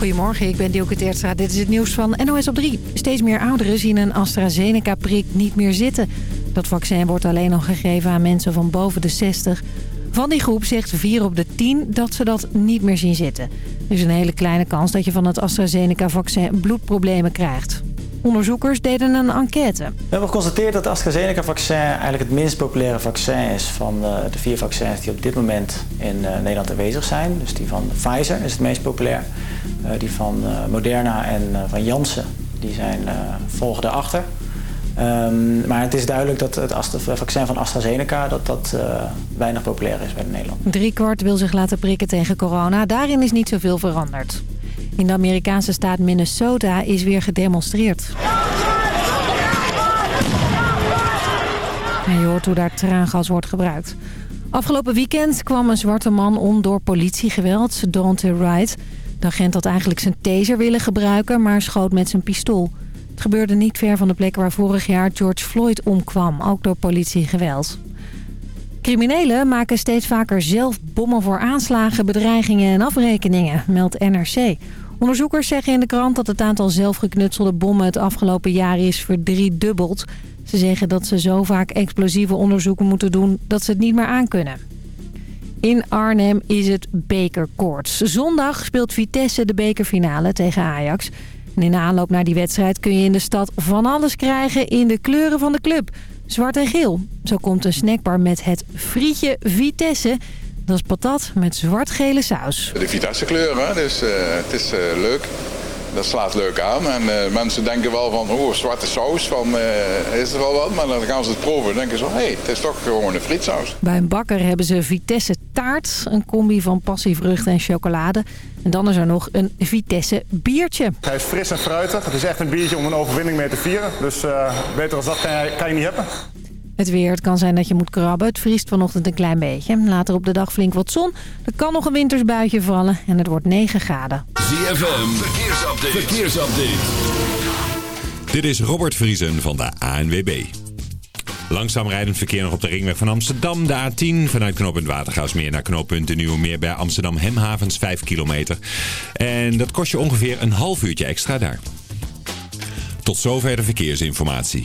Goedemorgen, ik ben Dielke Teertstra. Dit is het nieuws van NOS op 3. Steeds meer ouderen zien een AstraZeneca-prik niet meer zitten. Dat vaccin wordt alleen nog gegeven aan mensen van boven de 60. Van die groep zegt 4 op de 10 dat ze dat niet meer zien zitten. Er is een hele kleine kans dat je van het AstraZeneca-vaccin bloedproblemen krijgt. Onderzoekers deden een enquête. We hebben geconstateerd dat het AstraZeneca-vaccin eigenlijk het minst populaire vaccin is van de vier vaccins die op dit moment in Nederland aanwezig zijn. Dus die van Pfizer is het meest populair. Die van Moderna en van Janssen die zijn volgen daarachter. Um, maar het is duidelijk dat het vaccin van AstraZeneca dat dat, uh, weinig populair is bij Nederland. Driekwart wil zich laten prikken tegen corona. Daarin is niet zoveel veranderd. In de Amerikaanse staat Minnesota is weer gedemonstreerd. Je hoort hoe daar traangas wordt gebruikt. Afgelopen weekend kwam een zwarte man om door politiegeweld, Dante Wright. De agent had eigenlijk zijn taser willen gebruiken, maar schoot met zijn pistool. Het gebeurde niet ver van de plek waar vorig jaar George Floyd omkwam, ook door politiegeweld. Criminelen maken steeds vaker zelf bommen voor aanslagen, bedreigingen en afrekeningen, meldt NRC. Onderzoekers zeggen in de krant dat het aantal zelfgeknutselde bommen het afgelopen jaar is verdriedubbeld. Ze zeggen dat ze zo vaak explosieve onderzoeken moeten doen dat ze het niet meer aankunnen. In Arnhem is het bekerkoorts. Zondag speelt Vitesse de bekerfinale tegen Ajax. En in de aanloop naar die wedstrijd kun je in de stad van alles krijgen in de kleuren van de club. Zwart en geel. Zo komt een snackbar met het frietje Vitesse. Dat is patat met zwart-gele saus. De Vitesse kleuren, dus uh, het is uh, leuk. Dat slaat leuk aan. En uh, mensen denken wel van, oh, zwarte saus, van, is er wel wat? Maar dan gaan ze het proeven en denken ze, hé, hey, het is toch gewoon een frietsaus. Bij een bakker hebben ze Vitesse taart, een combi van passievrucht en chocolade. En dan is er nog een Vitesse biertje. Hij is fris en fruitig. Het is echt een biertje om een overwinning mee te vieren. Dus uh, beter als dat kan je, kan je niet hebben. Het weer, het kan zijn dat je moet krabben. Het vriest vanochtend een klein beetje. Later op de dag flink wat zon. Er kan nog een wintersbuitje vallen en het wordt 9 graden. ZFM, verkeersupdate. verkeersupdate. Dit is Robert Vriesen van de ANWB. Langzaam rijdend verkeer nog op de ringweg van Amsterdam. De A10 vanuit knooppunt Watergaasmeer naar knooppunt de Nieuwe Meer bij Amsterdam Hemhavens 5 kilometer. En dat kost je ongeveer een half uurtje extra daar. Tot zover de verkeersinformatie.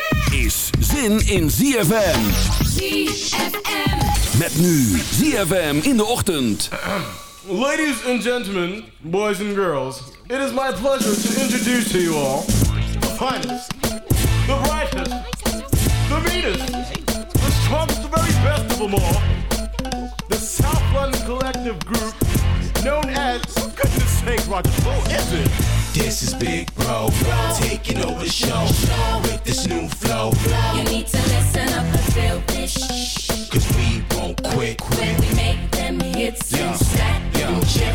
is zin in ZFM. ZFM. Met nu ZFM in de ochtend. Ladies and gentlemen, boys and girls, it is my pleasure to introduce to you all the finest, the brightest, the meanest, the strongest, the very best of them all, the South London Collective Group, known as, for goodness sake, Roger, who is it? This is Big Bro, taking over the show with this new flow. You need to listen up and feel this. Cause we won't quit. When we make them hits and stack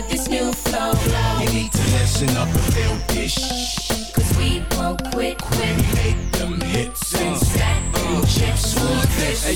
With this new flow. You need to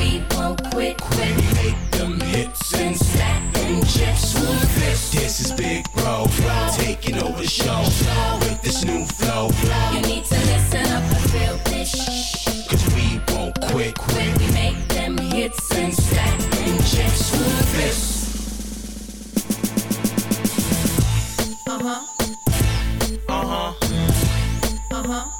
Cause we won't quit, quit. We make them hits and stack them chips, who's this? This is Big Bro, taking over the show with this new flow. You need to listen up and feel this. Cause we won't quit. When we make them hits and stack them chips, who's this? Uh-huh. Uh-huh. Uh-huh. Uh-huh.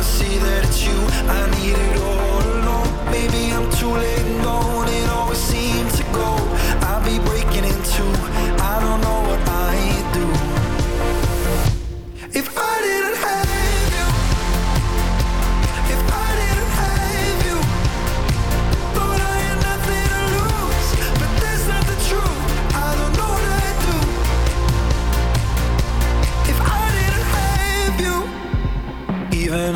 See that it's you I needed all along. Maybe I'm too late and gone. It always seems to go. I'll be breaking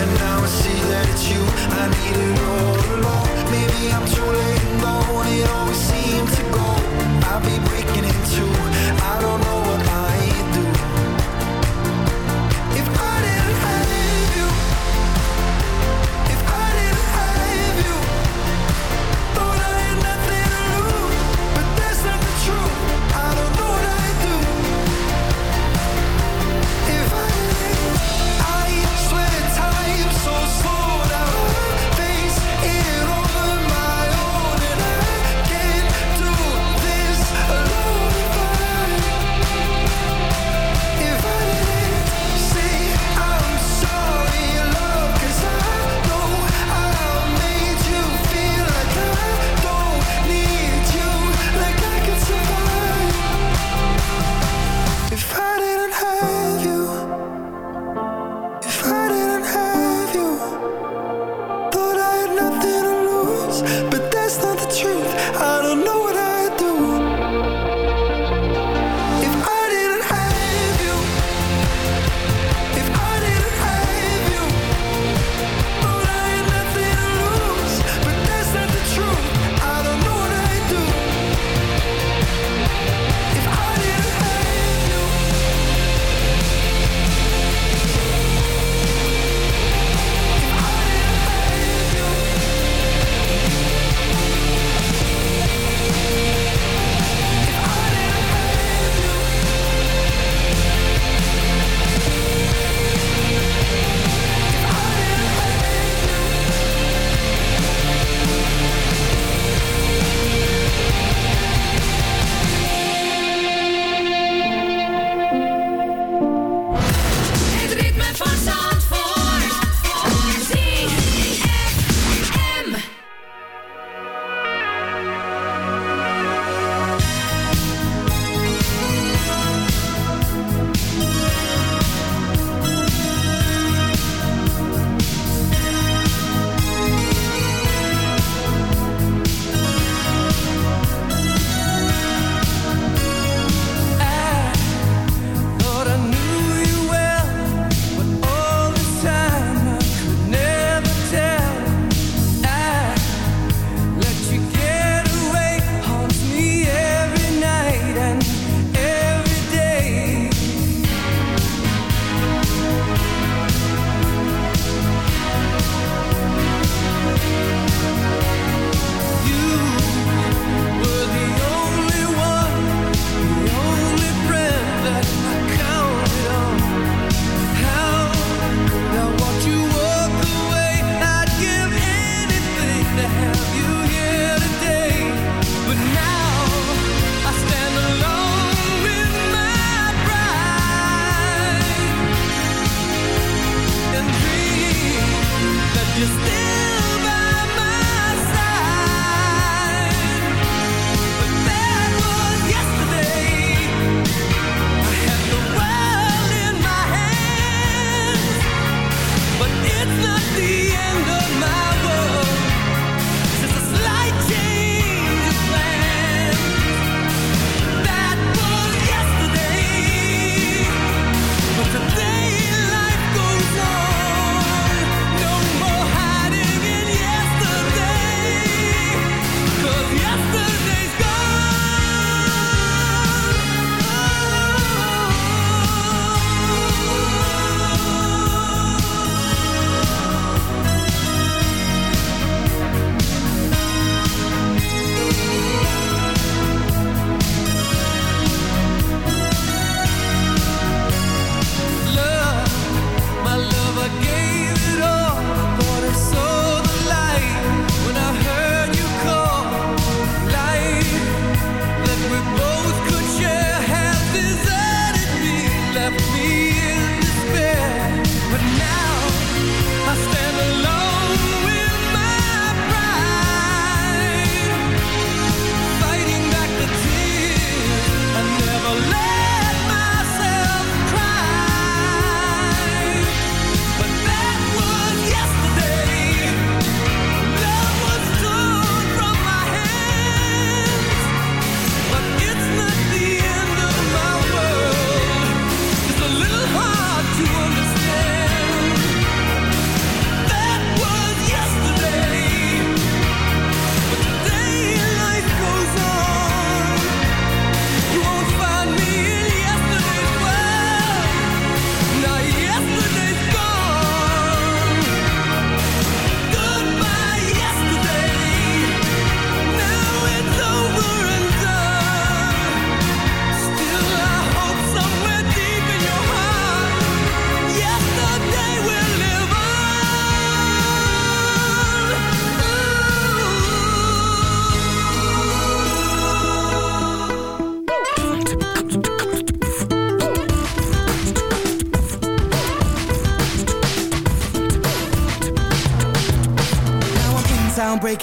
And now I see that it's you I needed all along. Maybe I'm too late and gone. It always seemed to go. I'll be breaking into. I don't know what I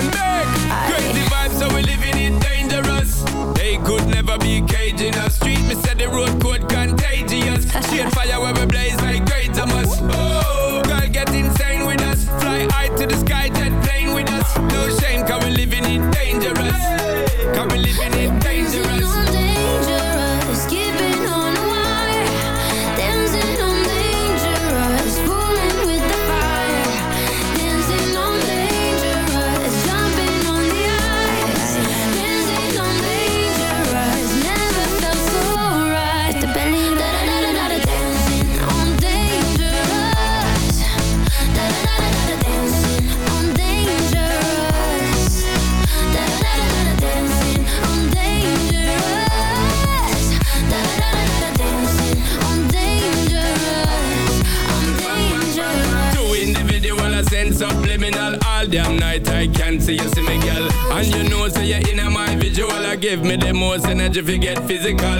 Iman the if you get physical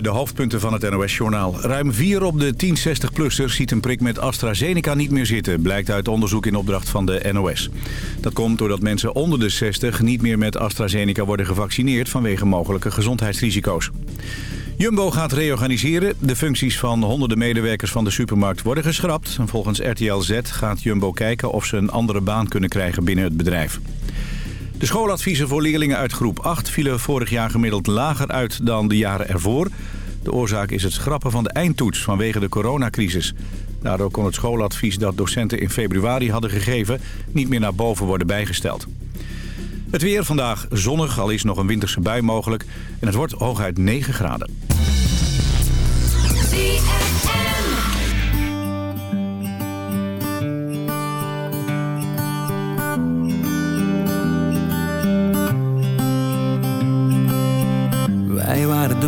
De hoofdpunten van het NOS-journaal. Ruim 4 op de 1060-plussers ziet een prik met AstraZeneca niet meer zitten... blijkt uit onderzoek in opdracht van de NOS. Dat komt doordat mensen onder de 60 niet meer met AstraZeneca worden gevaccineerd... vanwege mogelijke gezondheidsrisico's. Jumbo gaat reorganiseren. De functies van honderden medewerkers van de supermarkt worden geschrapt. En volgens RTL Z gaat Jumbo kijken of ze een andere baan kunnen krijgen binnen het bedrijf. De schooladviezen voor leerlingen uit groep 8 vielen vorig jaar gemiddeld lager uit dan de jaren ervoor. De oorzaak is het schrappen van de eindtoets vanwege de coronacrisis. Daardoor kon het schooladvies dat docenten in februari hadden gegeven niet meer naar boven worden bijgesteld. Het weer vandaag zonnig, al is nog een winterse bui mogelijk. En het wordt hooguit 9 graden.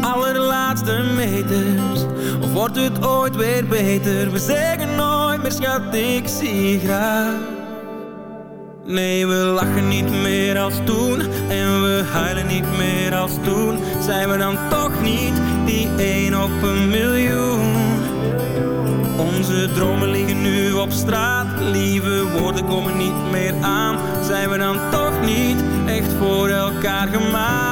de allerlaatste meters? Of wordt het ooit weer beter? We zeggen nooit meer schat, ik zie graag. Nee, we lachen niet meer als toen En we huilen niet meer als toen Zijn we dan toch niet die één op een miljoen? Onze dromen liggen nu op straat Lieve woorden komen niet meer aan Zijn we dan toch niet echt voor elkaar gemaakt?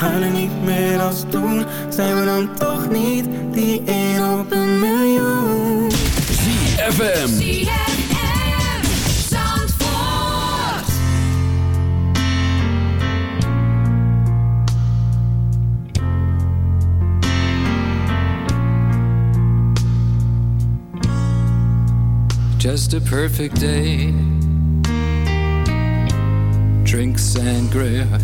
huilen niet meer als toen Zijn we dan toch niet die één op een miljoen? ZFM. Just a perfect day. Drink sangria in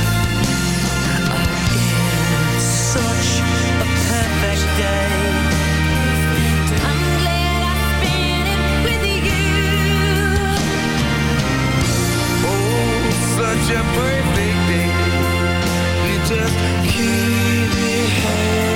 you're perfect, day. You just keep me high.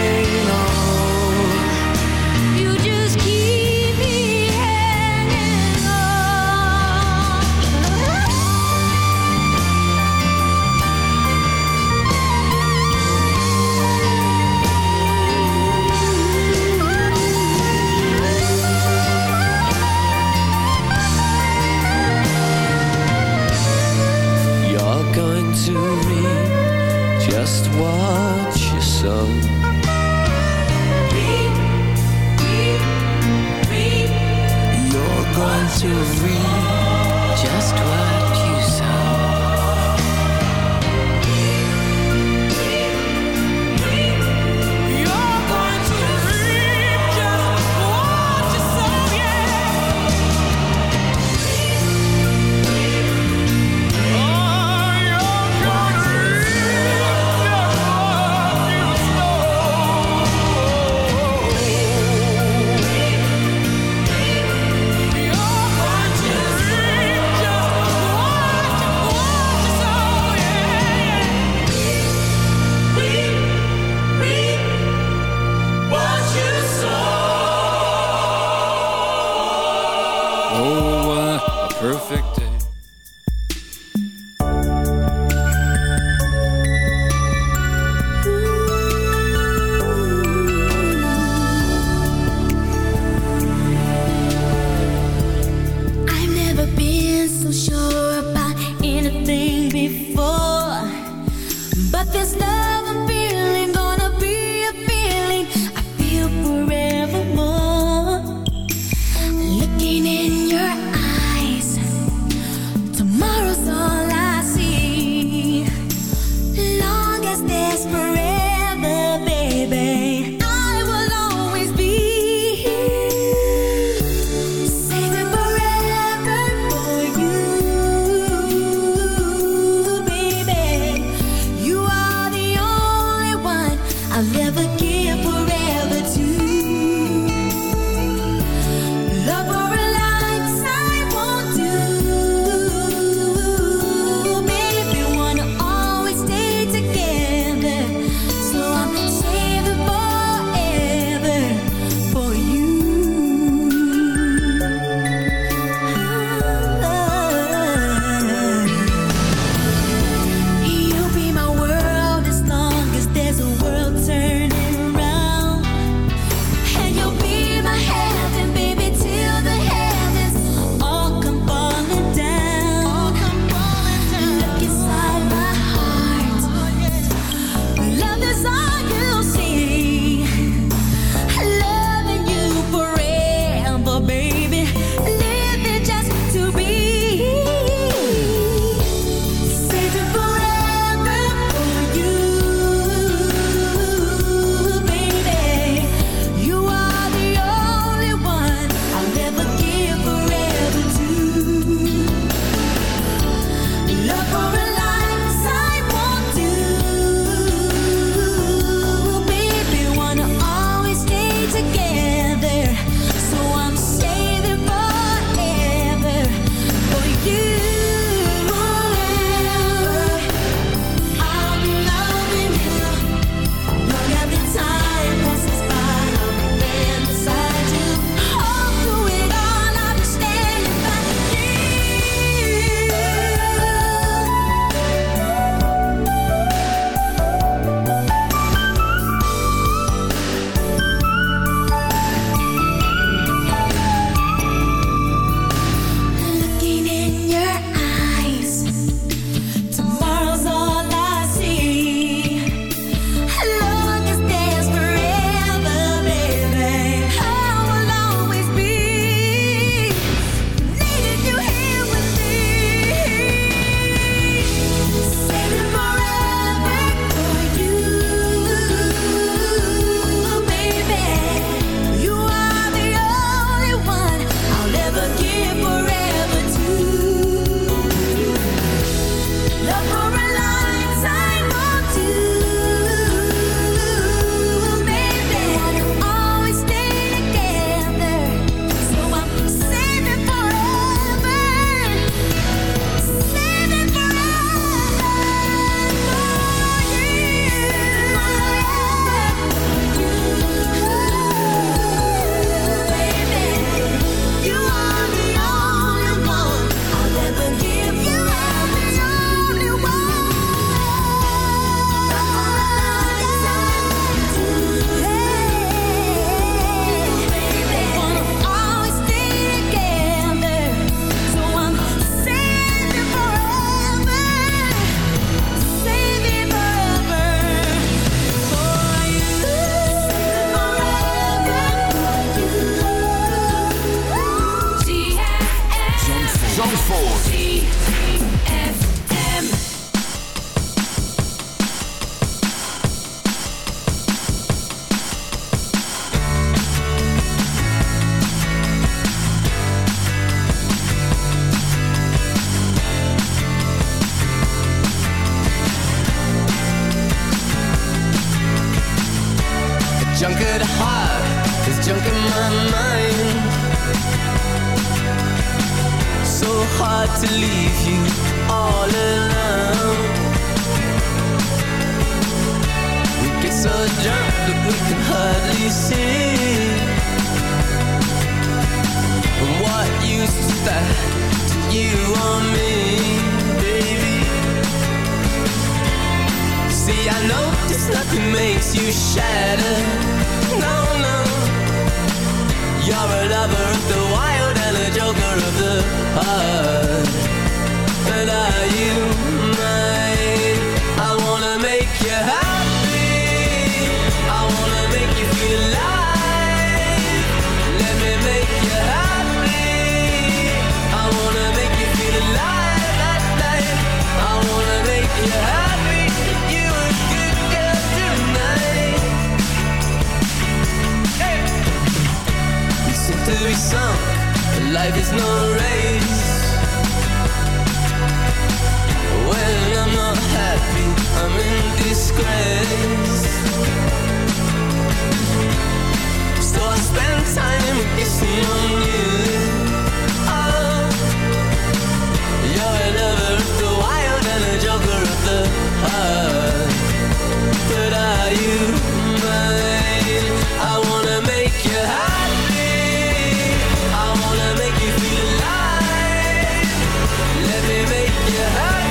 Let me make you high.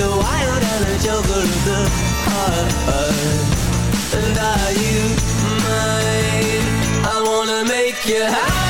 the wild and the joker of the heart. And are you mine? I wanna make you happy.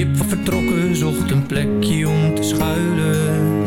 Jip vertrokken, zocht een plekje om te schuilen.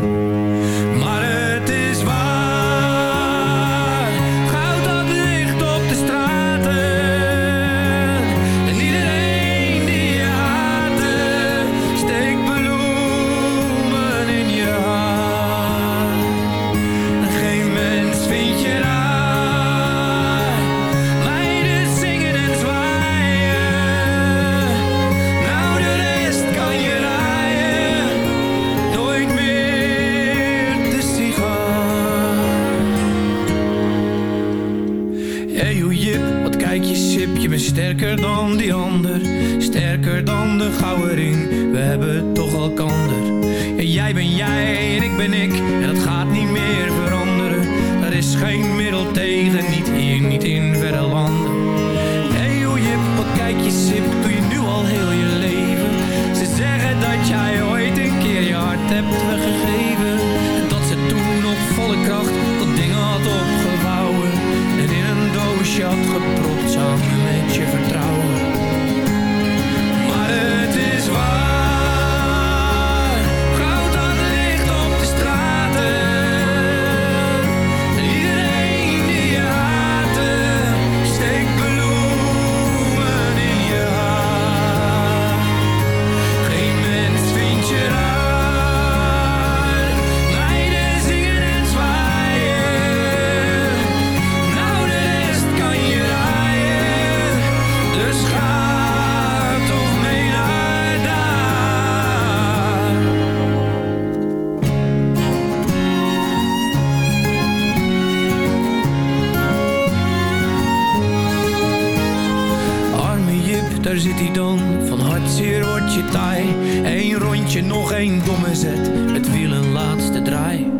Het wiel een laatste draai.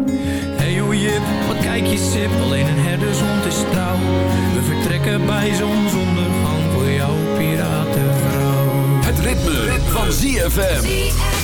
Hey Jip, wat kijk je sip. Alleen een herdershond is trouw. We vertrekken bij zonsondergang voor jouw piratenvrouw. Het ritme, van ZFM.